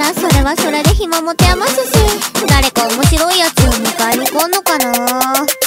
らそれはそれで暇もて余すし。誰か面白いやつを迎えに来んのかな。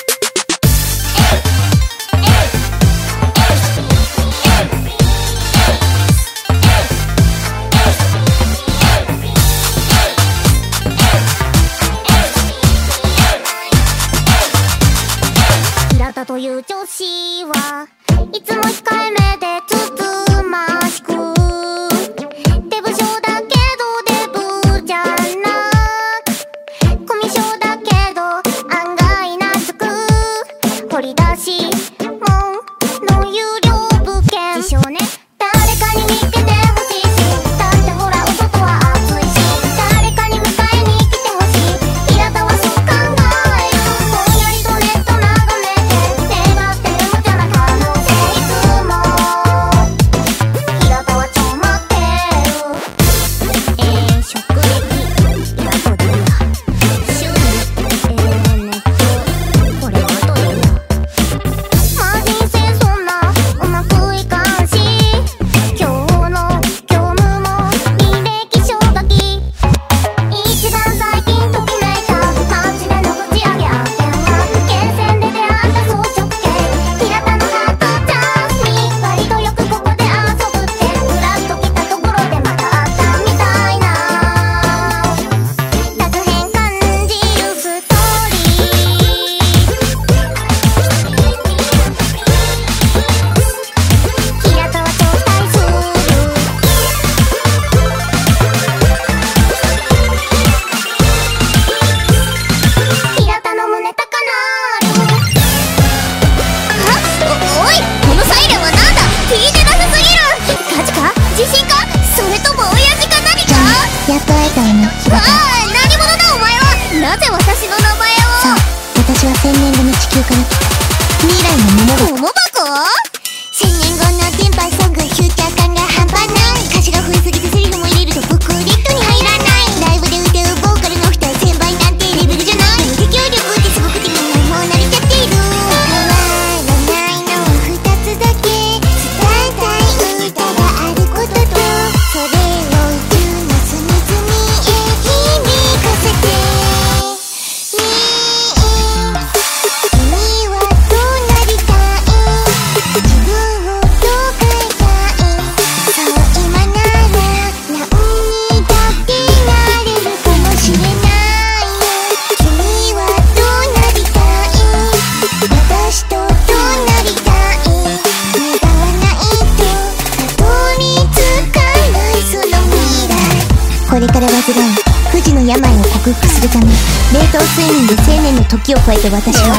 と私は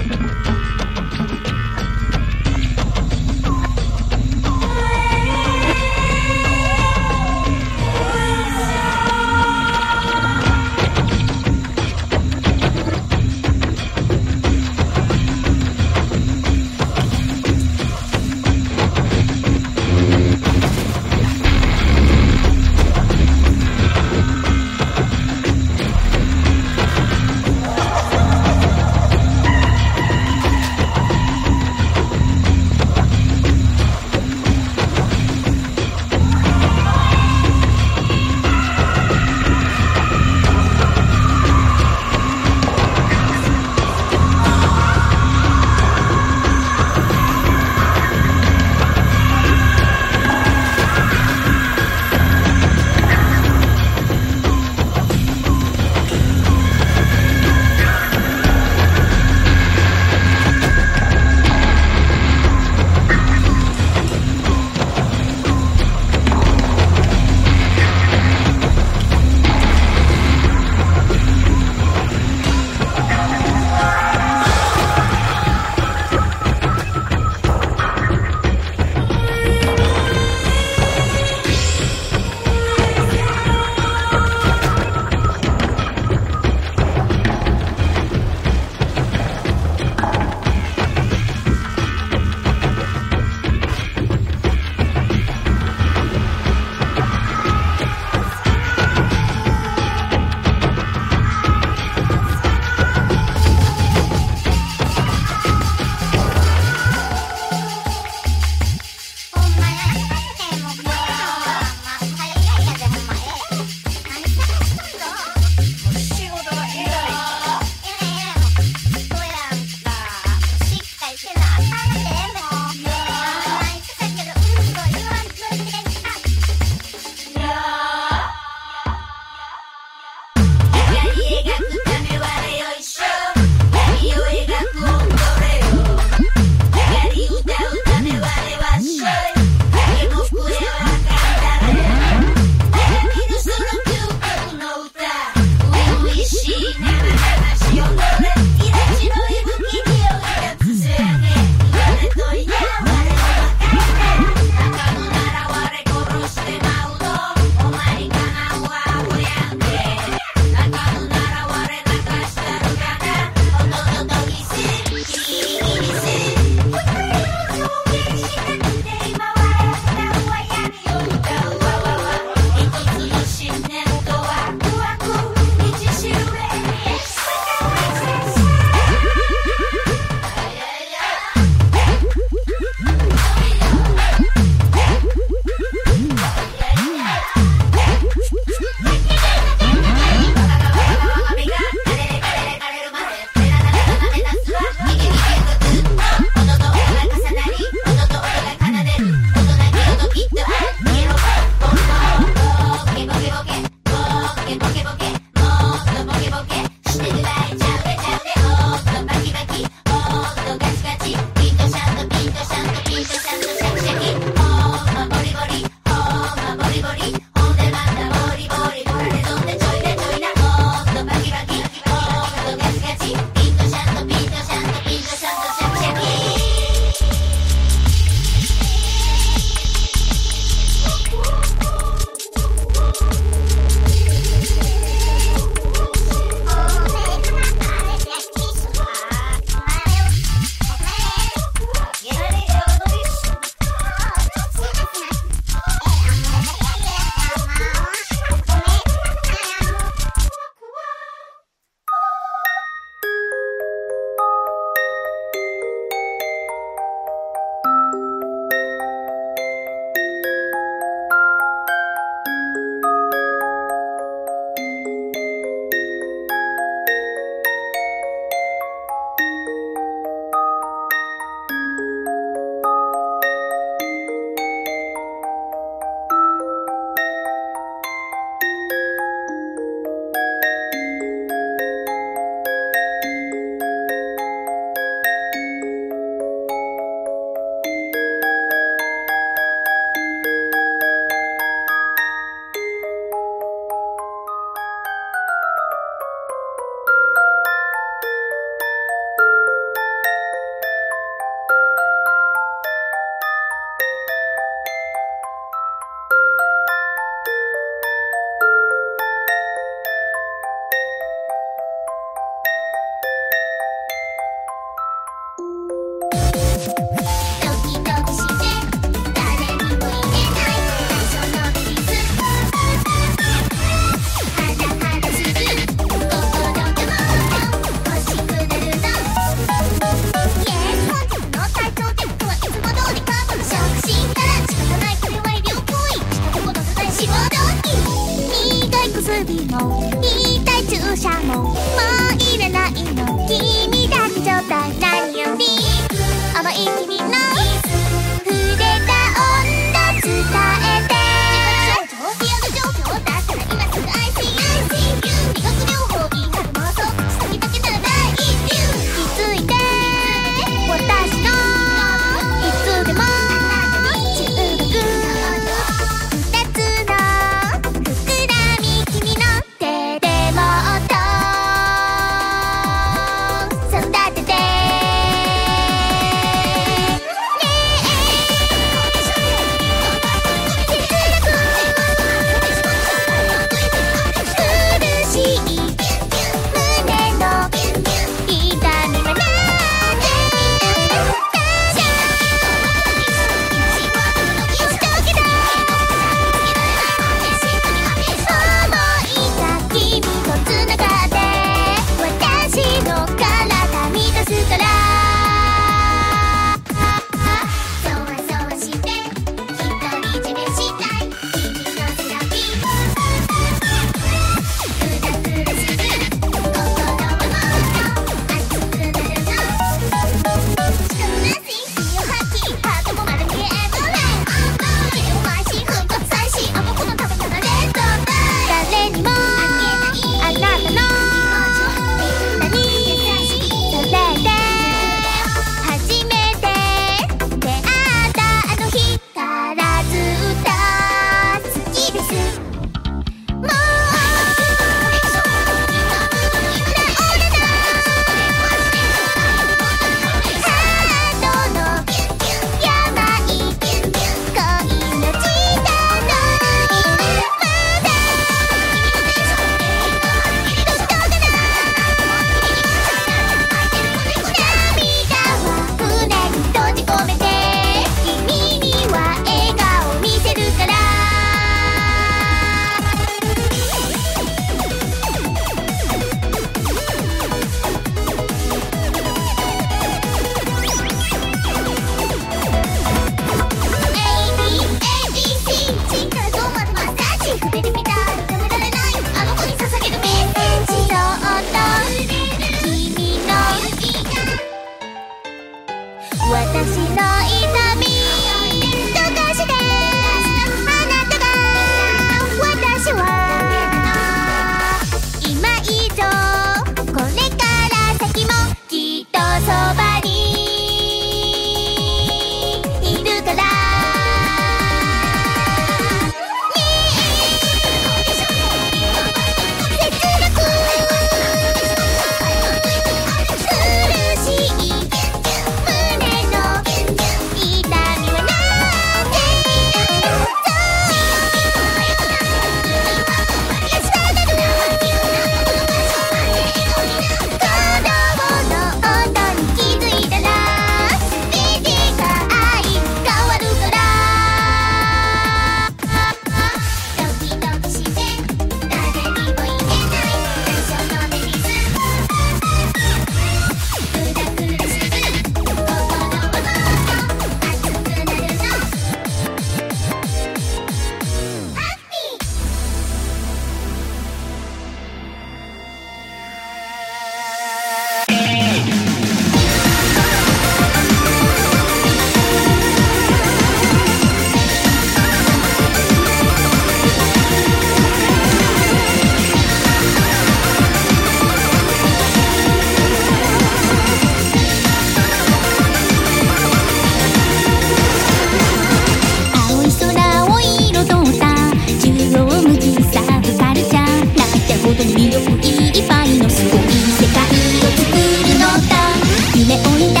で置いた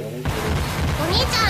お兄ちゃん。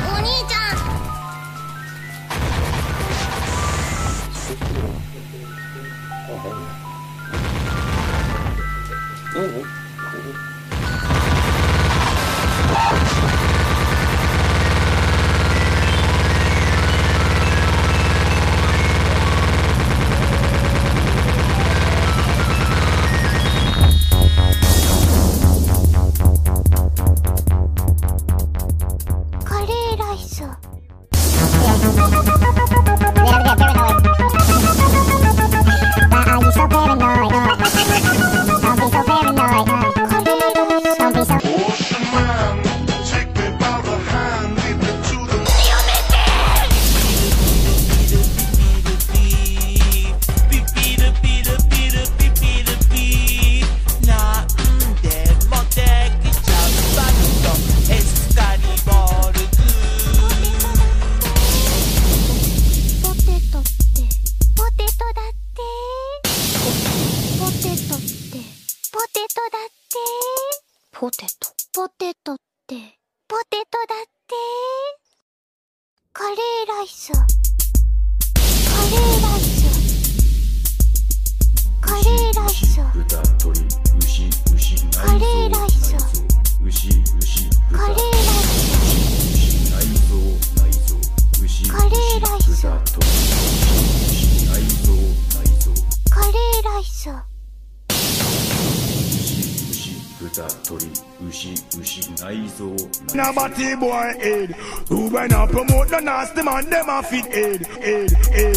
dirty boy head. Who when I promote the nasty man, them a fit head, head, head.